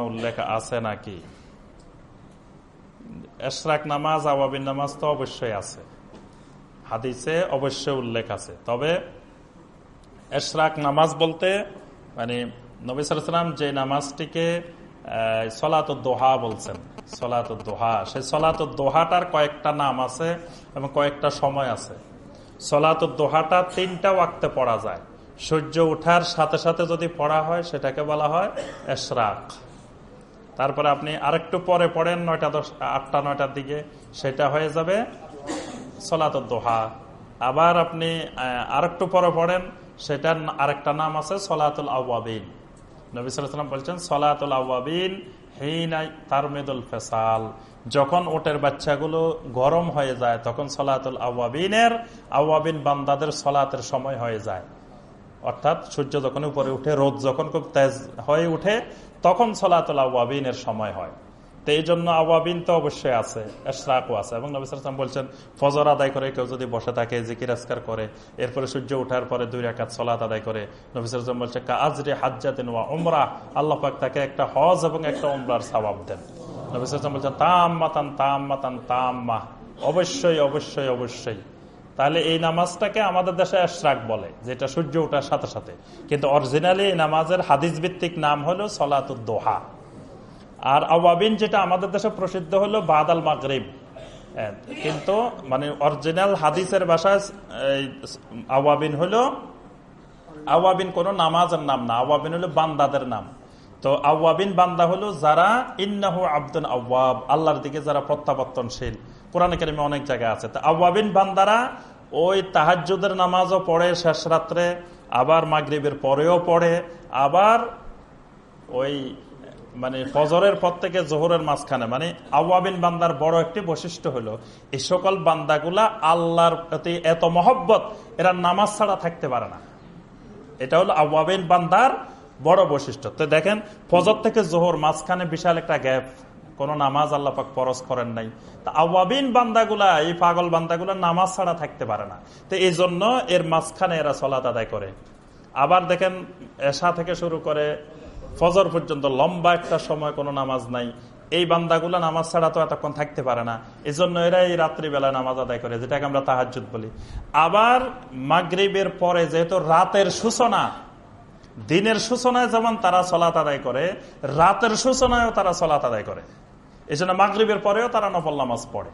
উল্লেখ আছে এশরাক নামাজ, আওয়াবিন নামাজ তো অবশ্যই আছে। হাদিসে অবশ্যই উল্লেখ আছে। তবে এশরাক নামাজ বলতে মানে নবী যে নামাজটিকে সলাত দোহা বলছেন। সলাত দোহা সেই সলাত দোহাটার কয়েকটা নাম আছে এবং কয়েকটা সময় আছে। সলাত দোহাটা তিনটা ওয়াক্তে পড়া যায়। সূর্য ওঠার সাথে সাথে যদি পড়া হয়, সেটাকে বলা হয় এশরাক। তারপরে আপনি আরেকটু পরে পড়েন, নয়টা দশ, আটটা, নয়টার দিকে, সেটা হয়ে যাবে সলাত দোহা আবার আপনি আরেকটু পরে পড়েন, সেটার আরেকটা নাম আছে সলাতুল আওয়াবিন নবী সাল্লাম বলছেন, সলাতুল আওয়াবিন হেইনাই ফেসাল। যখন ওটের বাচ্চাগুলো গরম হয়ে যায়, তখন সলাতুল আওয়াবিনের আওয়াবিন বান্দাদের সলাতের সময় হয়ে যায়। অর্থাৎ সূর্য যখন উপরে উঠে, রোদ যখন খুব তেজ হয়ে উঠে, তখন সলাতুল আওয়াবিনের সময় হয়। তো এই জন্য আওয়াবিন তো অবশ্যই আছে, এশরাকও আছে। এবং নবিসাম বলছেন, ফজর আদায় করে কেউ যদি বসে থাকে, জিকির আসকার করে, এরপরে সূর্য উঠার পরে দুই রাকাত সলাত আদায় করে নবিসাম বলছে কাজরে হাজ্জাতেন ওয়া উমরা, আল্লাহ পাক তাকে একটা হজ এবং একটা উমরার সবাব দেন। নবিসাম বলছেন তাম মাতান তাম মাতান তাম মা অবশ্যই অবশ্যই অবশ্যই। তাহলে এই নামাজটাকে আমাদের দেশে এশরাক বলে, যেটা সূর্য ওঠার সাথে সাথে। কিন্তু অরিজিনালি এই নামাজের হাদিস ভিত্তিক নাম হলো সলাতুদ্দোহা আর আওয়াবিন যেটা আমাদের দেশে প্রসিদ্ধ হলো বাদাল মাগরিব। কিন্তু মানে অরিজিনাল হাদিসের ভাষায় আওয়াবিন হলো, আওয়াবিন কোন নামাজের নাম না, আওয়াবিন হলো বান্দাদের নাম। তো আওয়াবিন বান্দা হলো যারা ইন্নাহু আব্দুল আওয়াব, আল্লাহর দিকে যারা প্রত্যাবর্তনশীল। কোরআন কারিমে অনেক জায়গায় আছে। তো আওয়াবিন বান্দারা ওই তাহাজুদের নামাজও পড়ে শেষ রাত্রে, আবার মাগরীবের পরেও পড়ে, আবার ওই মানে ফজরের পর থেকে জোহরের মাঝখানে মানে আওয়াবিন বান্দার বড় একটি বৈশিষ্ট্য হলো, এই সকল বান্দাগুলা আল্লাহর প্রতি এত মহব্বত, এরা নামাজ ছাড়া থাকতে পারে না। এটা হলো আওয়াবিন বান্দার বড় বৈশিষ্ট্য। তো দেখেন, ফজর থেকে জোহর মাঝখানে বিশাল একটা গ্যাপ। কোন নামাজ আল্লাহ পাক পরস করেন নাই। তা আওয়াবিন বান্দাগুলা, এই পাগল বান্দাগুলা নামাজ ছাড়া থাকতে পারে না। তো এই জন্য এর মাঝখানে এরা সলাত আদায় করে। আবার দেখেন, এশা থেকে শুরু করে ফজর পর্যন্ত লম্বা একটা সময় কোনো নামাজ নাই। এই বান্দাগুলো নামাজ ছাড়া তো এতক্ষণ থাকতে পারে না। এই জন্য এরা এই রাত্রিবেলা নামাজ আদায় করে, যেটাকে আমরা তাহাজুদ বলি। আবার মাগরীবের পরে যেহেতু রাতের সূচনা, দিনের সূচনায় যেমন তারা সলাত আদায় করে, রাতের সূচনায়ও তারা সলাত আদায় করে। এই জন্য মাগরীবের পরেও তারা নফল নামাজ পড়ে।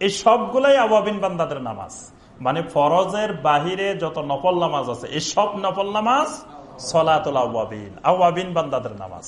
এই সবগুলাই আবাবিন বান্দাদের নামাজ। মানে ফরজের বাহিরে যত নফল নামাজ আছে, এই সব নফল নামাজ সলাতুল আওয়াবিন। আওয়াবিন বান্দাদের নামাজ।